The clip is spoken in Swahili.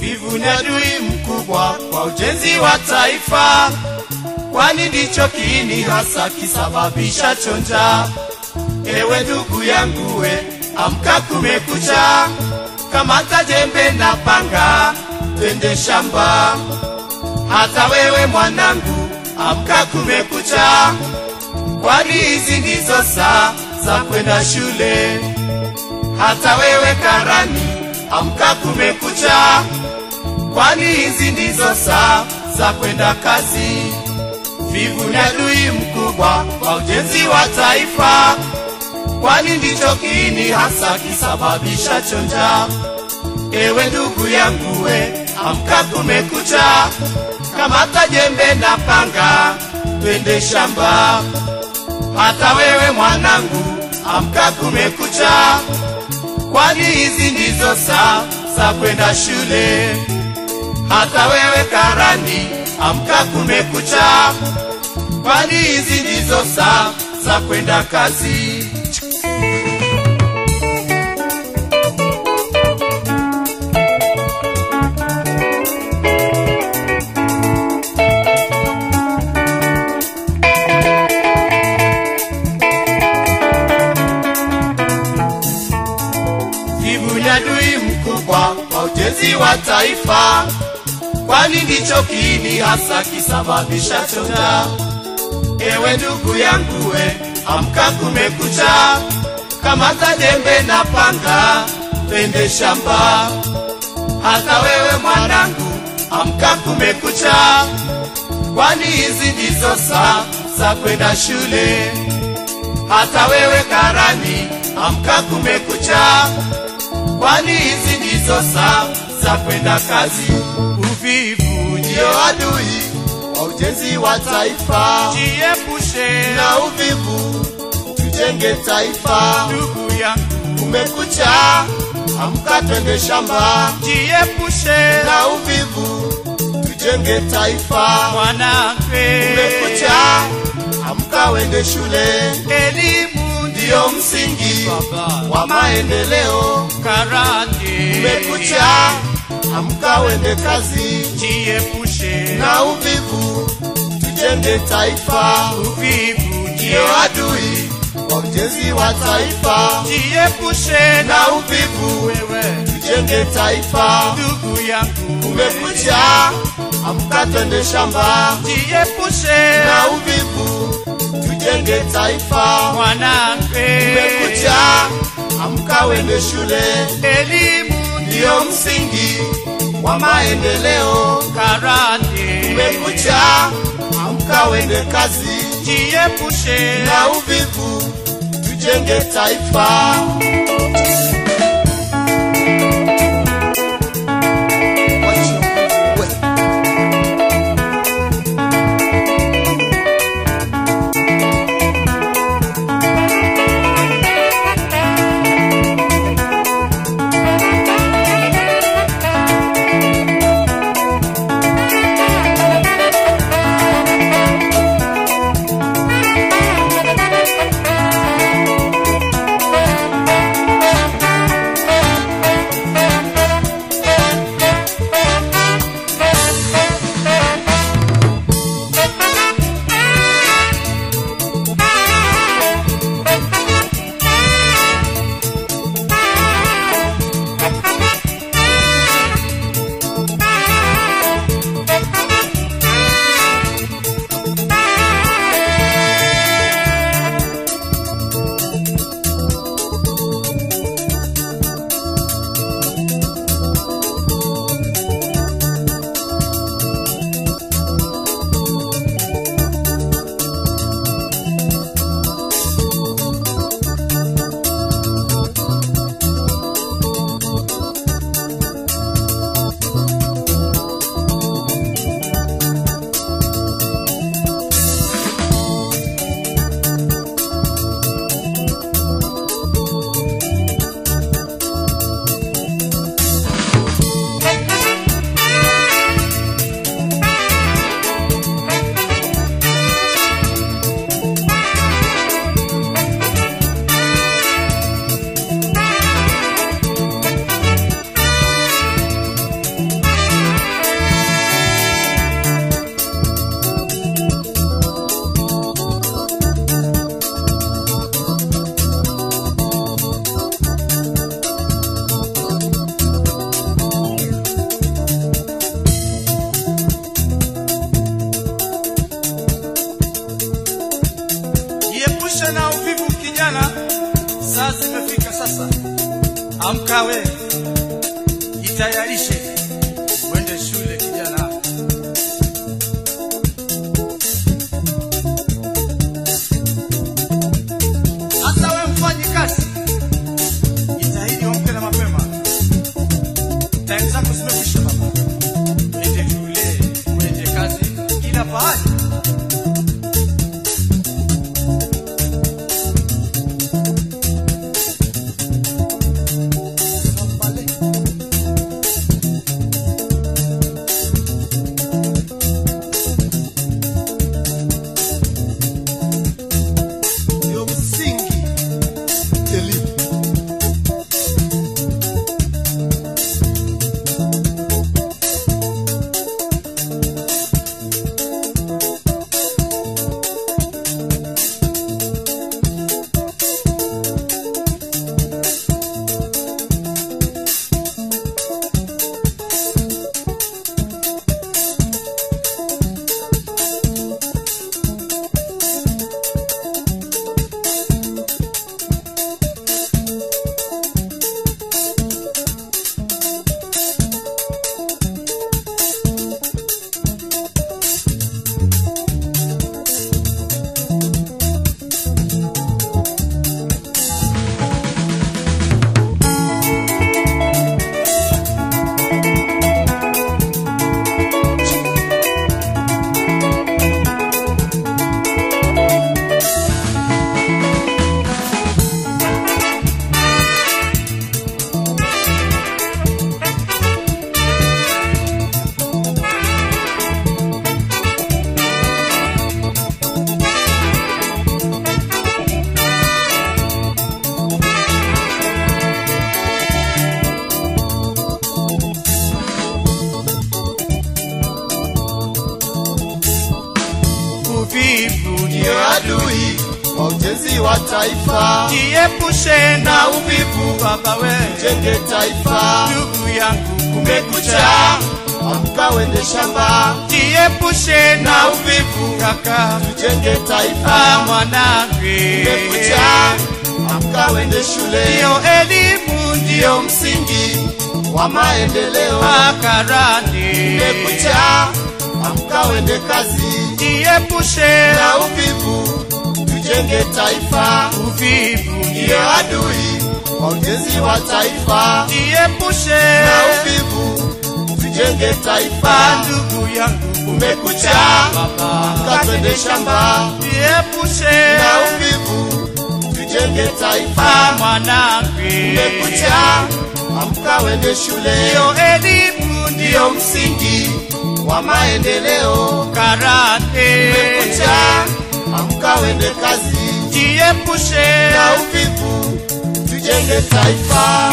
Vivu ni adui mkubwa kwa ujenzi wa taifa, kwani ndicho kiini hasa kisababisha chonja. Ewe ndugu yangu we, amka kumekucha, kamata jembe na panga, twende shamba. Hata wewe mwanangu, amka kumekucha, kwani hizi ndizo saa za kwenda shule. Hata wewe karani, amka kumekucha, kwani hizi ndizo saa za kwenda kazi. Vivu ni adui mkubwa kwa ujenzi wa taifa, kwani ndicho kiini hasa kisababisha chonja. Ewe ndugu yangu we, amka kumekucha, kamata jembe na panga, twende shamba. Hata wewe mwanangu, amka kumekucha, kwani hizi ndizo saa za kwenda shule. Hata wewe karani, amka kumekucha, kwani hizi ndizo saa za kwenda kazi. Kibu ni adui mkubwa wa ujenzi wa taifa, kwani ndicho kiini hasa kisababisha chonga. Ewe ndugu yangu we, amka kumekucha, kamata jembe na panga, twende shamba. Hata wewe mwanangu, amka kumekucha, kwani hizi ndizo saa za kwenda shule. Hata wewe karani, amka kumekucha, kwani hizi ndizo saa za kwenda kazi. Uvivu ndiyo adui wa ujenzi wa taifa, Jiepushe na uvivu tujenge taifa. ndugu yangu, umekucha, amka twende shamba, jiepushe na uvivu tujenge taifa. mwanamke. umekucha, amka wende shule, Elimu ndiyo msingi baba wa maendeleo. karate. Kumekucha, amka wende kazi, jiepushe. Na uvivu tujenge taifa. uvivu, ndio adui wa ujenzi wa taifa, jiepushe na uvivu wewe. tujenge taifa. ndugu yangu, umekuja, amka twende shamba, jiepushe. Na uvivu tujenge taifa. mwanamke. umekuja, amka wende shule, Elimu ndiyo msingi wa maendeleo. Karani umekucha, amka wende kazi, jiepushe na uvivu tujenge taifa. Sasa imefika sasa, amka wewe. Ndio adui wa ujenzi wa taifa, jiepushe na uvivu, baba we, jenge taifa. ndugu yangu, Kumekucha, amka wende shamba, jiepushe na uvivu, kaka. Tujenge taifa. mwanangu, Kumekucha, amka wende shule, ndio elimu, ndio ndio msingi wa maendeleo. makarani, Kumekucha, amka wende kazi, jiepushe na uvivu, tujenge taifa. uvivu, ndio adui wa wa taifa, jiepushe na uvivu, tujenge taifa. ndugu yangu, Kumekucha, amka twende shamba, jiepushe na uvivu, tujenge taifa. mwanangu, Kumekucha, amka wende shule, ndio elimu, ndiyo msingi wa maendeleo. karate, Kumekucha, amka wende kazi, jiepushe na uvivu, tujenge taifa.